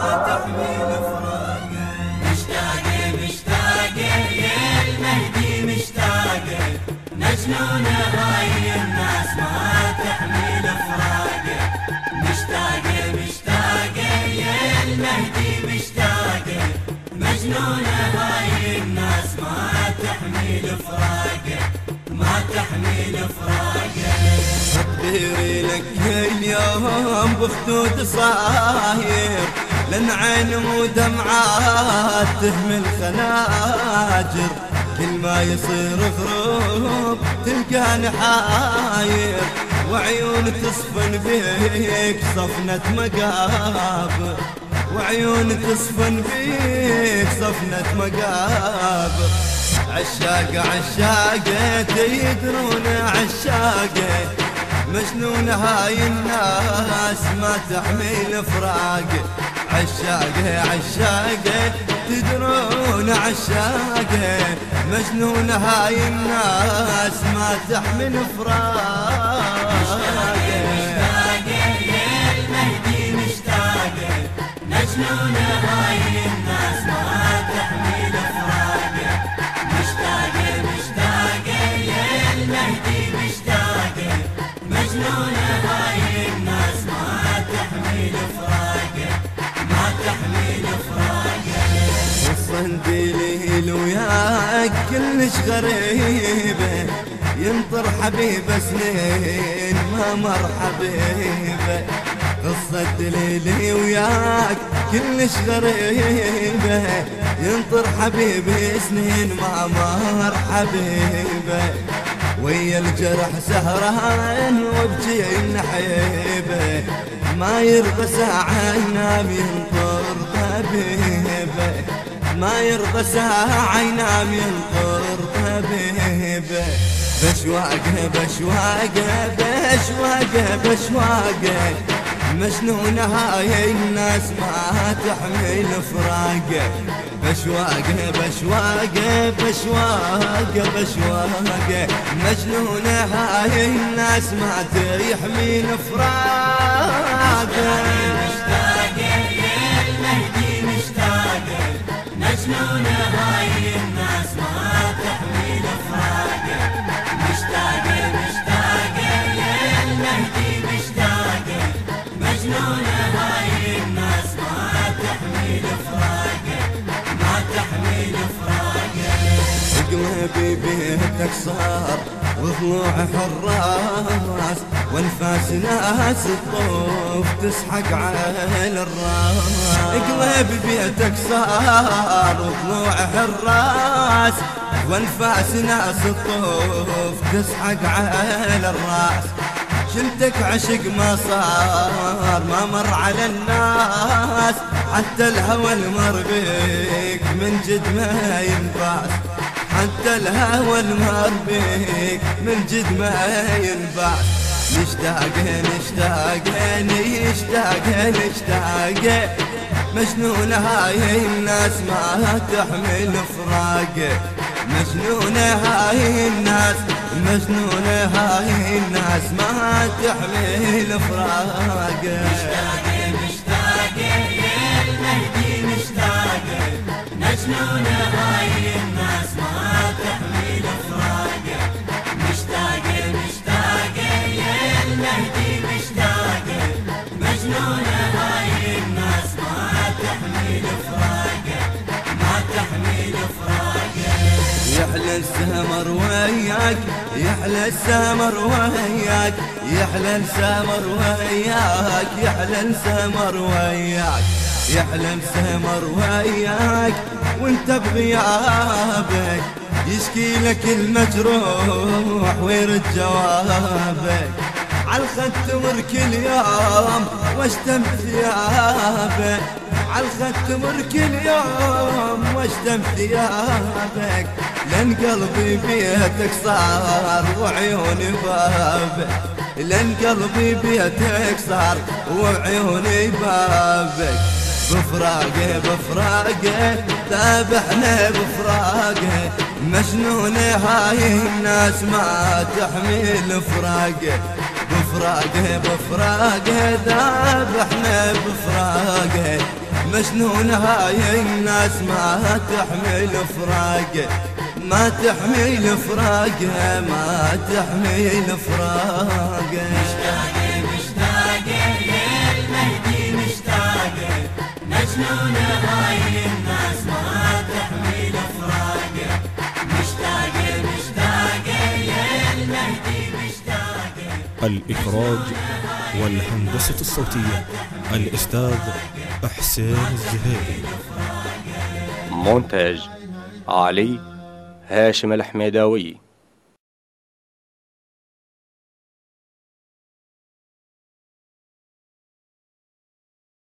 ما تحمل فراقه مشتاقة مشتاقة يا المهدي مشتاقة مجنونة هاي الناس ما تحمل فراقه مشتاقة مشتاقة يا المهدي مشتاقة مجنونة تديري لك اليوم بخدود صاير لن عين ودمعات تهمل خناجر. كل ما يصير غروب تلقاني حاير وعيون تصفن بيك صفنة مقابر. وعيون تصفن بيك صفنة مقابر. عشاقة عشاقة تدرون عشاقة مجنون هاي الناس ما تحمل فراق. عشاقه عشاقه تدرون عشاقه مجنون هاي الناس ما تحمل فراق. مجنونة هاي الصنديل وياك كلش غريبة. ينطر حبيبة سنين ما مر حبيبة. قصة ليلي وياك كلش غريبة. ينطر حبيبي سنين ما مر حبيبة. ويا الجرح سهران وبجي النحيبة ما يرضى ساعة ينام ينطر طبيبة ما يرضى ساعة ينام ينطر طبيبة بشواقه بشواقه بشواقه بشواقه مجنونة هاي الناس ما تحمل فراقه بشواقه بشواقه بشواقه بشواقه مجنونة هاي الناس ما تحمل فراقه المهدي مشتاقة مجنونة هاي الناس ما قلبي بيتك صار وضلوع حراس وانفاس ناس الطوف تسحق على الراس. قلبي بيتك صار وضلوع حراس وانفاس ناس الطوف تسحق على الراس. شلتك عشق ما صار ما مر على الناس حتى الهوى المر بيك من جد ما ينفاس. حتى الهوى المر بيك من جد ما ينفاس نشتاق نشتاق نشتاق نشتاق مجنونة هاي الناس ما تحمل فراقه. مجنونة هاي الناس مجنونة هاي الناس ما تحمل فراقه. مشتاقة مشتاقة يا المهدي مشتاقة مجنونة هاي السمر وياك يحلى السمر وياك يحلى السمر وياك يحلى السمر وياك يحلى السمر وياك وأنت بغيابك يشكي لك المجروح ويرد جوابك عالخد تمر كل يوم واشتم ثيابك. عالخد تمر كل يوم واشتم ثيابك لأن قلبي بيتك صار وعيوني بابك. لأن قلبي بيتك صار وعيوني بابك. بفراقة بفراقة ذابحنا بفراقة. مجنون هاي الناس ما تحمل فراقه بفراقة بفراقة ذابحنا بفراقة. مجنون هاي الناس ما تحمل فراقه ما تحمل فراقه ما تحمل فراقه. مشتاقة مشتاقة يا المهدي مشتاقة. مجنونة هاي الناس ما تحمل فراقة. مشتاقة مشتاقة يا المهدي مشتاقة. الإخراج والهندسة الصوتية الأستاذ حسين الزهيري مونتاج علي هاشم الحميداوي.